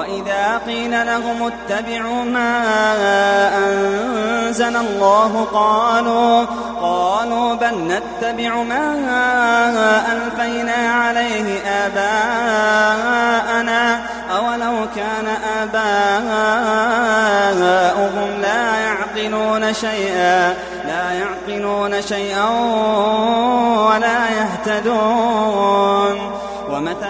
وإذا قيل لهم اتبعوا ما أنزل الله قالوا قالوا بل نتبع ما ألفينا عليه آباءنا أولو كان آباؤهم لا يعقلون شيئا لا يعقلون شيئا ولا يهتدون. ومثل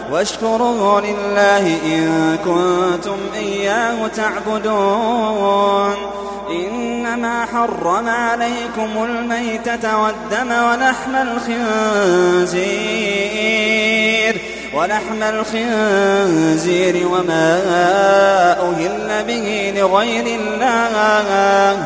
واشكروا لله إن كنتم إياه تعبدون. إنما حرم عليكم الميتة والدم ولحم الخنزير. ولحم الخنزير وما أهل به لغير الله.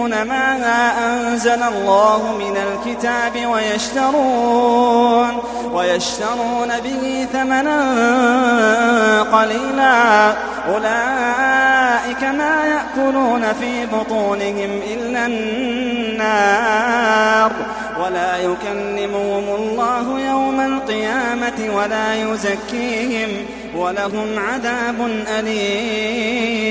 يكتمون ما أنزل الله من الكتاب ويشترون ويشترون به ثمنا قليلا. أولئك ما يأكلون في بطونهم إلا النار. ولا يكلمهم الله يوم القيامة ولا يزكيهم ولهم عذاب أليم.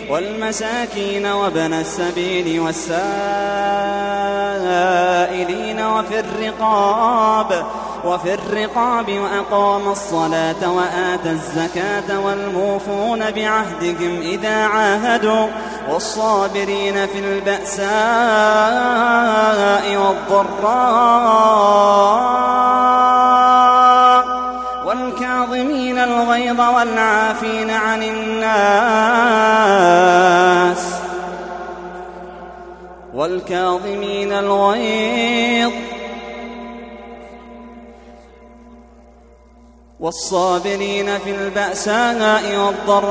والمساكين وابن السبيل والسائلين وفي الرقاب وفي الرقاب وأقام الصلاة وآتى الزكاة والموفون بعهدهم إذا عاهدوا والصابرين في البأساء والضراء والكاظمين الغيظ والعافين عن والكاظمين الغيظ. والصابرين في البأساء والضراء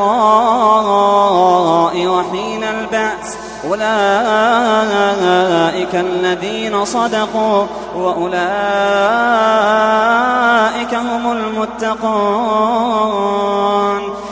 وحين البأس. أولئك الذين صدقوا وأولئك هم المتقون.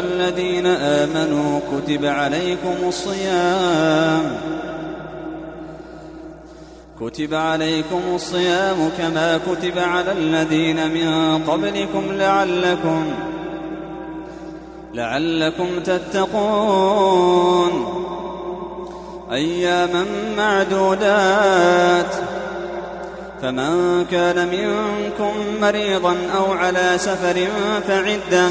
الذين آمنوا كتب عليكم الصيام كتب عليكم الصيام كما كتب على الذين من قبلكم لعلكم لعلكم تتقون أياما معدودات فمن كان منكم مريضا أو على سفر فعدة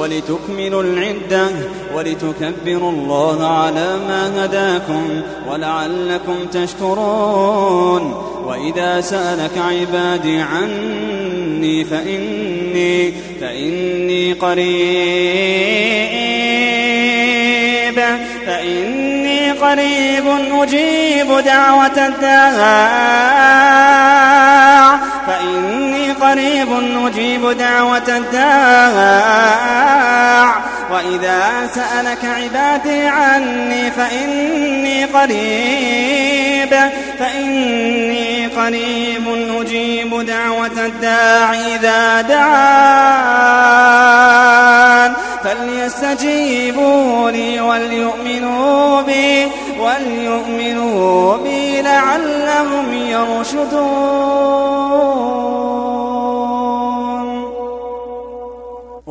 ولتكملوا العدة ولتكبروا الله على ما هداكم ولعلكم تشكرون. وإذا سألك عبادي عني فإني فإني قريب فإني قريب أجيب دعوة فإني قريب أجيب دعوة الداع. وإذا سألك عبادي عني فإني قريب فإني قريب أجيب دعوة الداع إذا دعان. فليستجيبوا لي وليؤمنوا بي وليؤمنوا بي لعلهم يرشدون.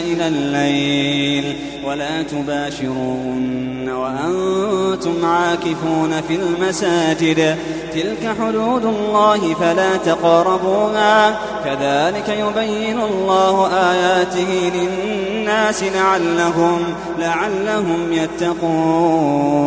إلى الليل. ولا تباشرون وأنتم عاكفون في المساجد. تلك حدود الله فلا تقربوها. كذلك يبين الله آياته للناس لعلهم لعلهم يتقون.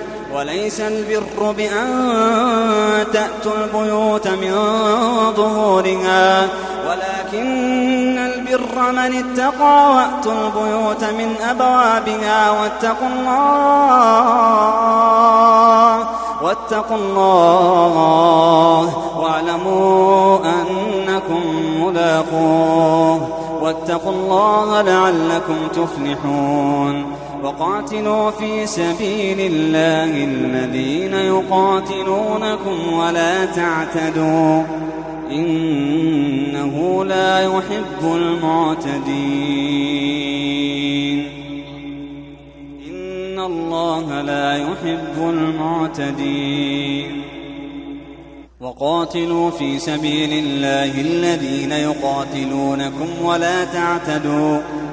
وليس البر بأن تأتوا البيوت من ظهورها ولكن البر من اتقى وأتوا البيوت من أبوابها واتقوا الله واتقوا الله واعلموا أنكم ملاقوه واتقوا الله لعلكم تفلحون. وقاتلوا في سبيل الله الذين يقاتلونكم ولا تعتدوا إنه لا يحب المعتدين. إن الله لا يحب المعتدين. وقاتلوا في سبيل الله الذين يقاتلونكم ولا تعتدوا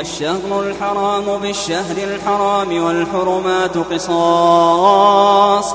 الشهر الحرام بالشهر الحرام والحرمات قصاص.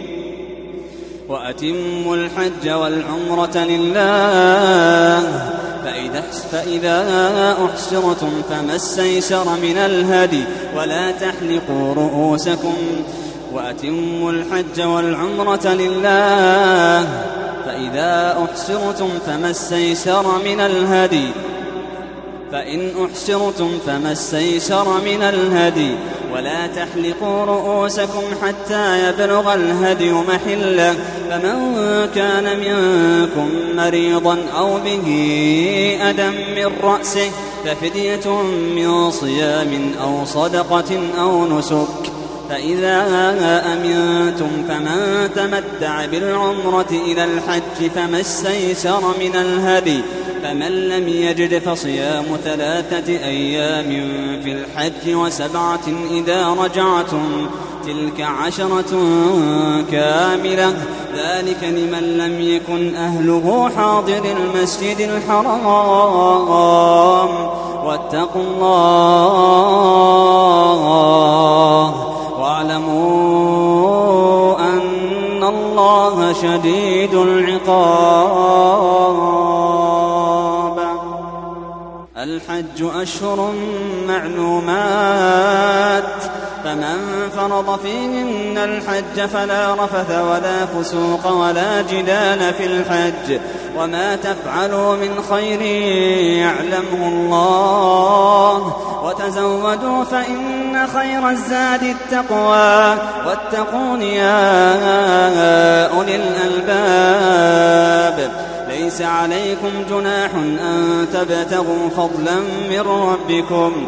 وأتموا الحج والعمرة لله. فإذا, فإذا أحسرتم فما استيسر من الهدي ولا تحلقوا رؤوسكم. وأتموا الحج والعمرة لله. فإذا أحسرتم فما استيسر من الهدي فإن أحسرتم فما استيسر من الهدي ولا تحلقوا رؤوسكم حتى يبلغ الهدي محلة فمن كان منكم مريضا أو به أدى من رأسه ففدية من صيام أو صدقة أو نسك فإذا أمنتم فمن تمتع بالعمرة إلى الحج فما استيسر من الهدي فمن لم يجد فصيام ثلاثة أيام في الحج وسبعة إذا رجعتم تلك عشرة كاملة ذلك لمن لم يكن أهله حاضر المسجد الحرام واتقوا الله واعلموا أن الله شديد العقاب. الحج أشهر معلومات. فمن فرض فيهن الحج فلا رفث ولا فسوق ولا جدال في الحج. وما تفعلوا من خير يعلمه الله. وتزودوا فإن خير الزاد التقوى. واتقون يا أولي الألباب. ليس عليكم جناح أن تبتغوا فضلا من ربكم.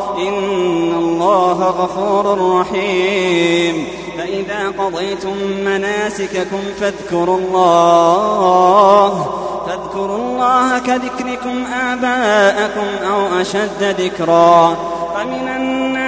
غفور رحيم. فإذا قضيتم مناسككم فاذكروا الله. فاذكروا الله كذكركم آباءكم أو أشد ذكرا. فمن الناس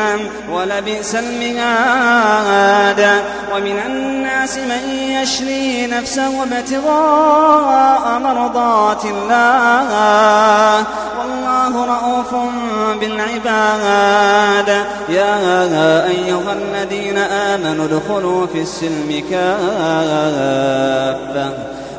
جهنم ولبئس المهاد. ومن الناس من يشري نفسه ابتغاء مرضات الله. والله رؤوف بالعباد. يا أيها الذين آمنوا ادخلوا في السلم كافة.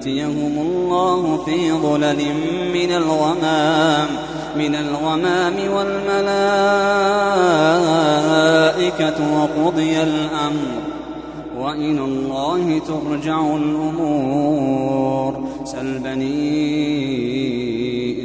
يأتيهم الله في ظلل من الغمام من الغمام والملائكة وقضي الأمر. وإلى الله ترجع الأمور. سل بني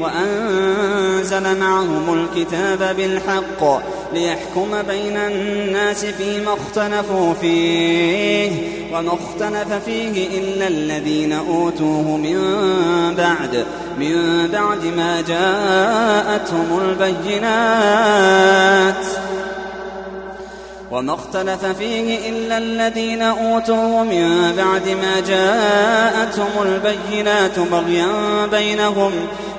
وأنزل معهم الكتاب بالحق ليحكم بين الناس فيما اختلفوا فيه وما اختلف فيه إلا الذين أوتوه من بعد من بعد ما جاءتهم البينات. وما اختلف فيه إلا الذين أوتوا من بعد ما جاءتهم البينات بغيا بينهم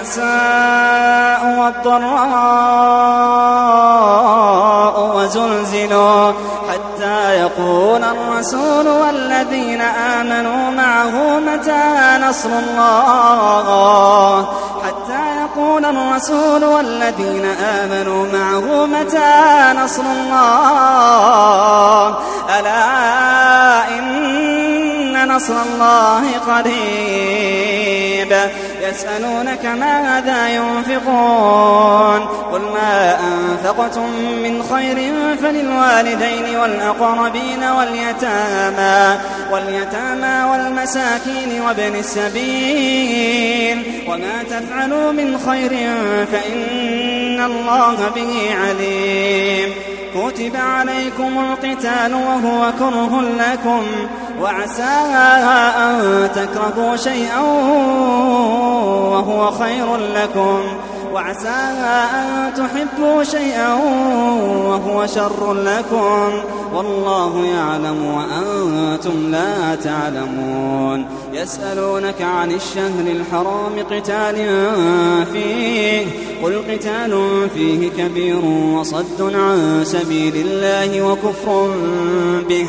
البأساء والضراء وزلزلوا حتى يقول الرسول والذين آمنوا معه متى نصر الله؟ حتى يقول الرسول والذين آمنوا معه متى نصر الله؟ ألا إن نصر الله قريب. يسألونك ماذا ينفقون قل ما أنفقتم من خير فللوالدين والأقربين واليتامى واليتامى والمساكين وابن السبيل وما تفعلوا من خير فإن الله به عليم كتب عليكم القتال وهو كره لكم وعسى أن تكرهوا شيئا وهو خير لكم. وعسى أن تحبوا شيئا وهو شر لكم. والله يعلم وأنتم لا تعلمون. يسألونك عن الشهر الحرام قتال فيه. قل قتال فيه كبير وصد عن سبيل الله وكفر به.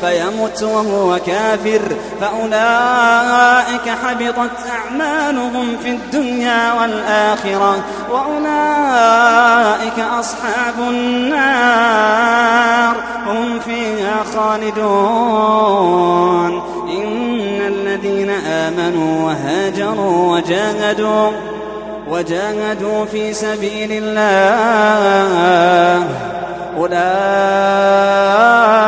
فيمت وهو كافر فأولئك حبطت أعمالهم في الدنيا والآخرة وأولئك أصحاب النار هم فيها خالدون. إن الذين آمنوا وهاجروا وجاهدوا وجاهدوا في سبيل الله أولئك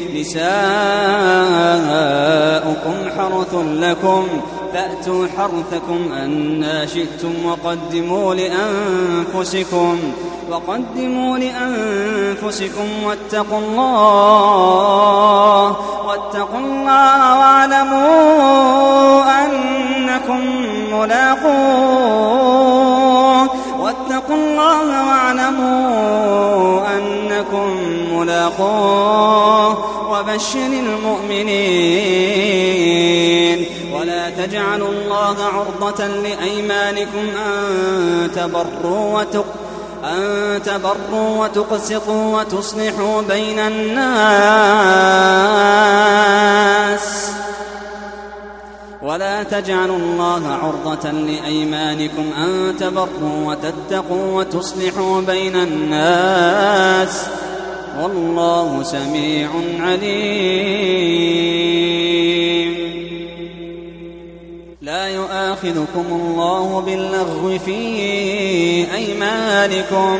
نساؤكم حرث لكم. فأتوا حرثكم أنا شئتم وقدموا لأنفسكم. وقدموا لأنفسكم واتقوا الله. واتقوا الله واعلموا أنكم ملاقوه. واتقوا الله واعلموا أنكم ملاقوه. وبشر المؤمنين. ولا تجعلوا الله عرضة لأيمانكم أن تبروا وتقوا أن تبروا وتقسطوا وتصلحوا بين الناس. ولا تجعلوا الله عرضة لأيمانكم أن تبروا وتتقوا وتصلحوا بين الناس. والله سميع عليم. لا يؤاخذكم الله باللغو في أيمانكم.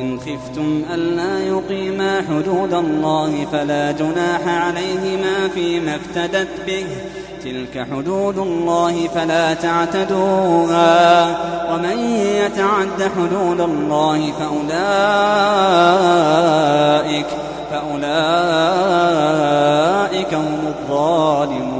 فإن خفتم ألا يقيما حدود الله فلا جناح عليهما فيما افتدت به. تلك حدود الله فلا تعتدوها. ومن يتعد حدود الله فأولئك فأولئك هم الظالمون.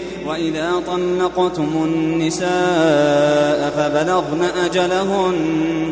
وإذا طلقتم النساء فبلغن أجلهن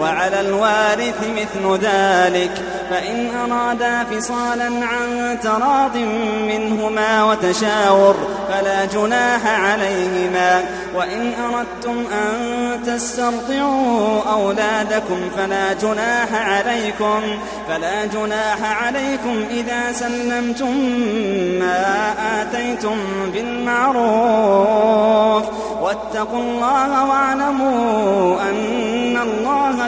وعلى الوارث مثل ذلك. فإن أرادا فصالا عن تراض منهما وتشاور فلا جناح عليهما. وإن أردتم أن تسترضعوا أولادكم فلا جناح عليكم فلا جناح عليكم إذا سلمتم ما آتيتم بالمعروف. واتقوا الله واعلموا أن الله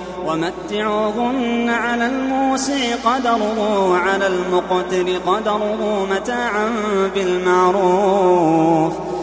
ومتعوهن على الموسع قدره وعلى المقتر قدره متاعا بالمعروف.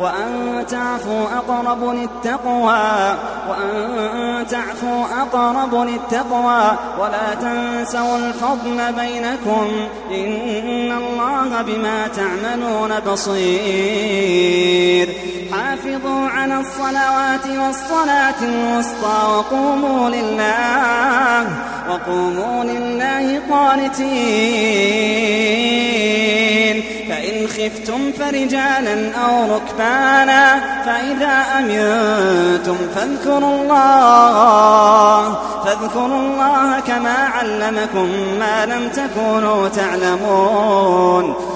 وأن تعفوا أقرب للتقوى وأن تعفوا أقرب للتقوى. ولا تنسوا الفضل بينكم إن الله بما تعملون بصير. حافظوا على الصلوات والصلاة الوسطى وقوموا لله وقوموا لله قانتين. فإن خفتم فرجالا أو ركبانا فإذا أمنتم فاذكروا الله فاذكروا الله كما علمكم ما لم تكونوا تعلمون.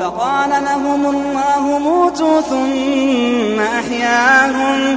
فقال لهم الله موتوا ثم أحياهم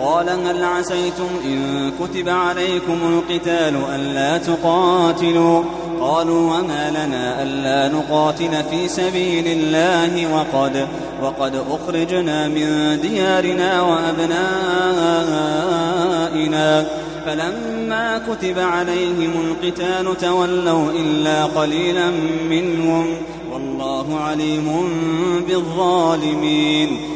قال هل عسيتم إن كتب عليكم القتال ألا تقاتلوا؟ قالوا وما لنا ألا نقاتل في سبيل الله وقد وقد أخرجنا من ديارنا وأبنائنا. فلما كتب عليهم القتال تولوا إلا قليلا منهم. والله عليم بالظالمين.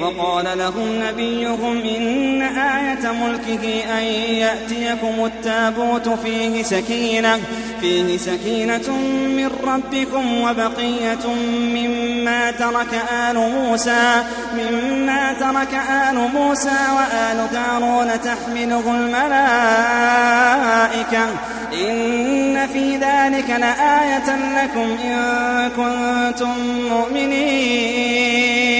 وقال لهم نبيهم إن آية ملكه أن يأتيكم التابوت فيه سكينة فيه سكينة من ربكم وبقية مما ترك آل موسى مما ترك آل موسى وآل دارون تحمله الملائكة. إن في ذلك لآية لكم إن كنتم مؤمنين.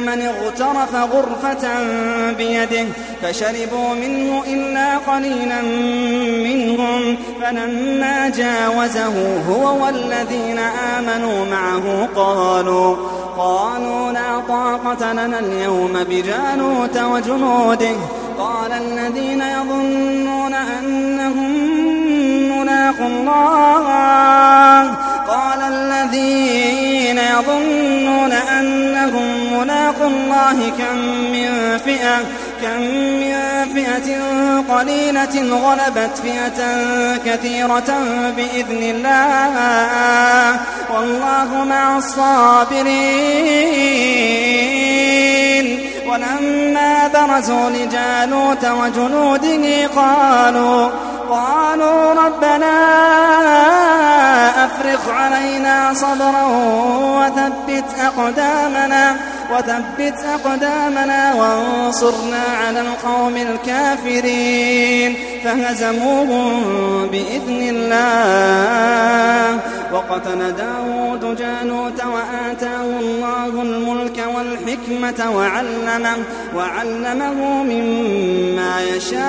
من اغترف غرفة بيده فشربوا منه إلا قليلا منهم فلما جاوزه هو والذين آمنوا معه قالوا قالوا لا طاقة لنا اليوم بجانوت وجنوده قال الذين يظنون أنهم ملاقوا الله قال الذين يظنون أنهم ملاقوا الله كم من فئة كم من فئة قليلة غلبت فئة كثيرة بإذن الله. والله مع الصابرين. ولما برزوا لجالوت وجنوده قالوا قالوا ربنا أفرغ علينا صبرا وثبت أقدامنا. وثبت أقدامنا وانصرنا على القوم الكافرين فهزموهم بإذن الله وقتل داود جانوت وآتاه الله الملك والحكمة وعلمه, وعلمه مما يشاء.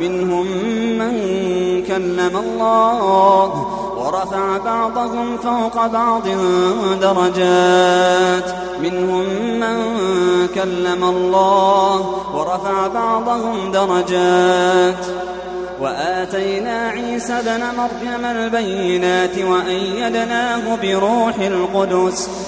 منهم من كلم الله ورفع بعضهم فوق بعض درجات. منهم من كلم الله ورفع بعضهم درجات. وآتينا عيسى ابن مريم البينات وأيدناه بروح القدس.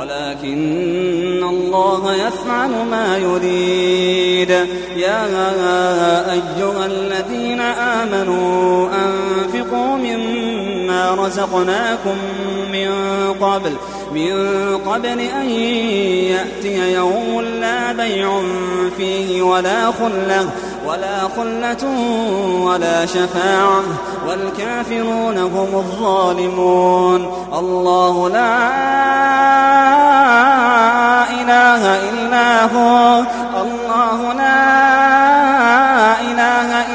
ولكن الله يفعل ما يريد. يا أيها الذين آمنوا أنفقوا مما رزقناكم من قبل. من قبل أن يأتي يوم لا بيع فيه ولا خلة ولا خلة ولا شفاعة والكافرون هم الظالمون. الله لا إله إلا هو الله لا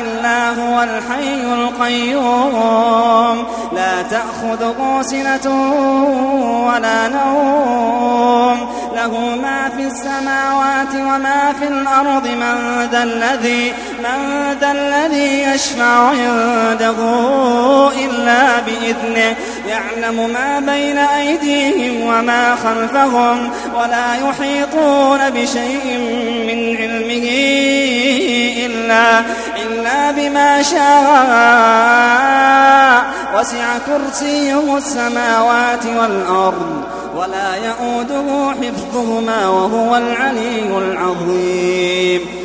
إلا هو الحي القيوم. لا تأخذه سنة ولا نوم. له ما في السماوات وما في الأرض. من ذا الذي من ذا الذي يشفع عنده إلا بإذنه. يعلم ما بين أيديهم وما خلفهم. ولا يحيطون بشيء من علمه. إلا إلا بما شاء وسع كرسيه السماوات والأرض ولا يؤوده حفظهما وهو العلي العظيم.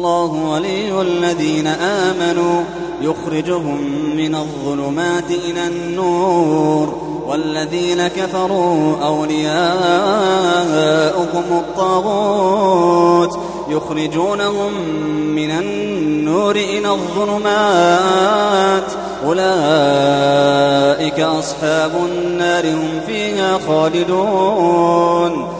الله ولي الذين آمنوا يخرجهم من الظلمات إلى النور والذين كفروا أولياؤهم الطاغوت يخرجونهم من النور إلى الظلمات أولئك أصحاب النار هم فيها خالدون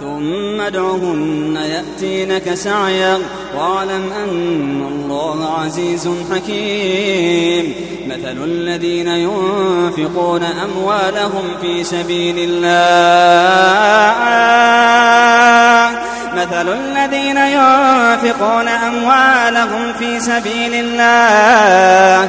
ثم ادعهن يأتينك سعيا. واعلم أن الله عزيز حكيم. مثل الذين ينفقون أموالهم في سبيل الله. مثل الذين ينفقون أموالهم في سبيل الله.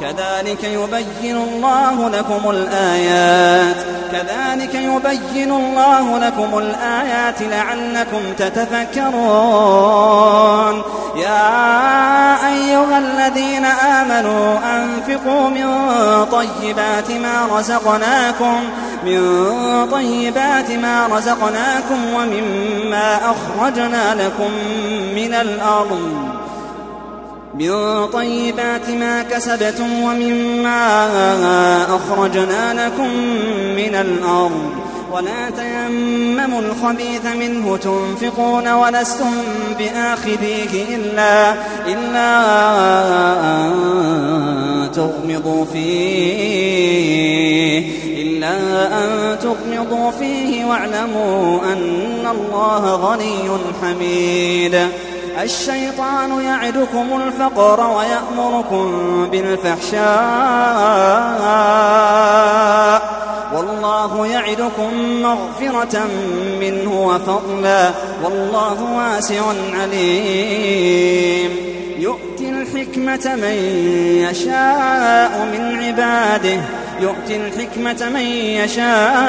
كذلك يبين الله لكم الآيات كذلك يبين الله لكم الآيات لعلكم تتفكرون. يا أيها الذين آمنوا أنفقوا من طيبات ما رزقناكم من طيبات ما رزقناكم ومما أخرجنا لكم من الأرض. من طيبات ما كسبتم ومما أخرجنا لكم من الأرض. ولا تيمموا الخبيث منه تنفقون ولستم بآخذيه إلا إلا أن تغمضوا فيه إلا أن تغمضوا فيه واعلموا أن الله غني حميد. الشيطان يعدكم الفقر ويأمركم بالفحشاء. والله يعدكم مغفرة منه وفضلا. والله واسع عليم. يؤتي الحكمة من يشاء من عباده. يؤتي الحكمة من يشاء.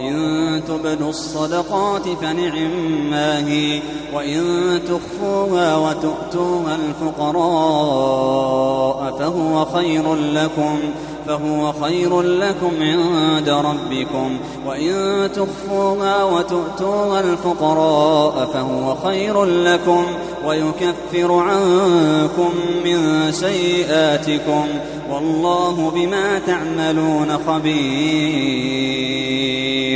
إن تبدوا الصدقات فنعما هي وإن تخفوها وتؤتوها الفقراء فهو خير لكم فهو خير لكم عند ربكم. وإن تخفوها وتؤتوها الفقراء فهو خير لكم ويكفر عنكم من سيئاتكم. والله بما تعملون خبير.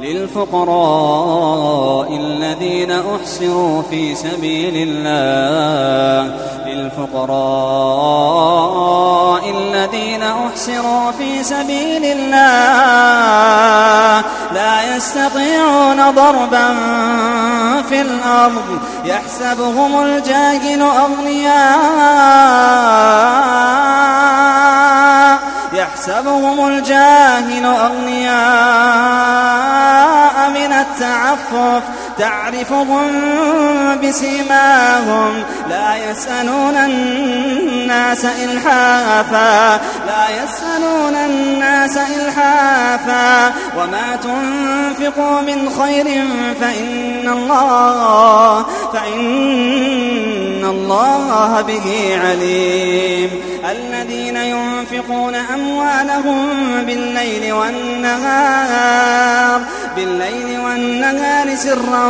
للفقراء الذين أحسروا في سبيل الله. للفقراء الذين أحسروا في سبيل الله. لا يستطيعون ضربا في الأرض. يحسبهم الجاهل أغنياء. يحسبهم الجاهل أغنياء من التعفف. تعرفهم بسيماهم. لا يسألون الناس إلحافا. لا يسألون الناس إلحافا. وما تنفقوا من خير فإن الله فإن الله به عليم. الذين ينفقون أموالهم بالليل والنهار بالليل والنهار سرا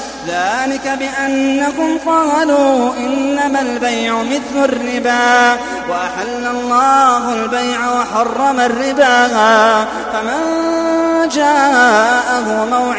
ذلك بأنكم قالوا إنما البيع مثل الربا وأحل الله البيع وحرم الربا فمن جاءه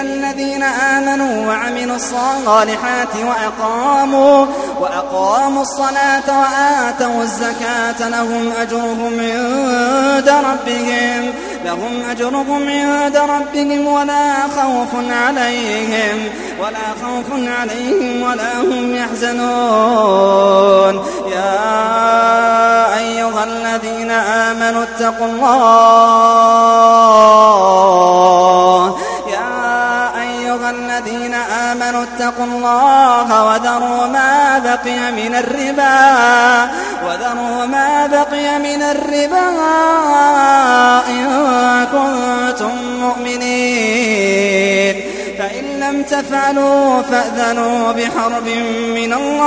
إن الذين آمنوا وعملوا الصالحات وأقاموا وأقاموا الصلاة وآتوا الزكاة لهم أجرهم عند ربهم لهم أجرهم عند ربهم ولا خوف عليهم ولا خوف عليهم ولا هم يحزنون يا أيها الذين آمنوا اتقوا الله آمنوا اتقوا الله وذروا ما بقي من الربا وذروا ما بقي من الربا إن كنتم مؤمنين. فإن لم تفعلوا فأذنوا بحرب من الله.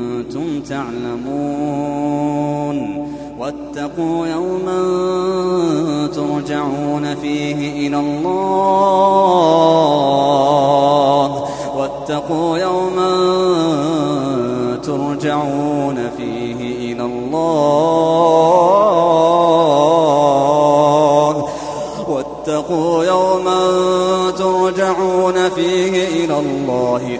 تعلمون. واتقوا يوما ترجعون فيه إلى الله. واتقوا يوما ترجعون فيه إلى الله. واتقوا يوما ترجعون فيه إلى الله.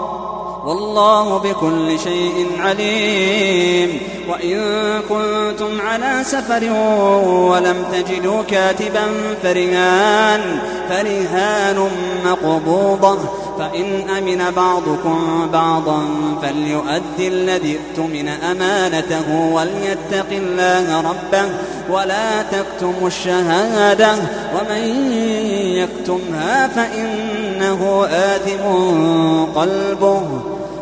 والله بكل شيء عليم. وإن كنتم على سفر ولم تجدوا كاتبا فرهان فرهان مقبوضة. فإن أمن بعضكم بعضا فليؤدي الذي اؤتمن أمانته وليتق الله ربه ولا تكتموا الشهادة. ومن يكتمها فإنه آثم قلبه.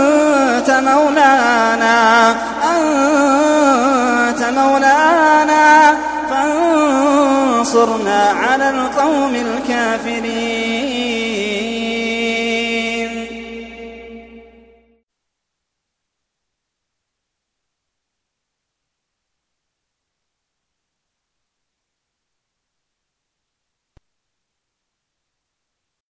أنت مولانا أنت مولانا. فانصرنا على القوم الكافرين.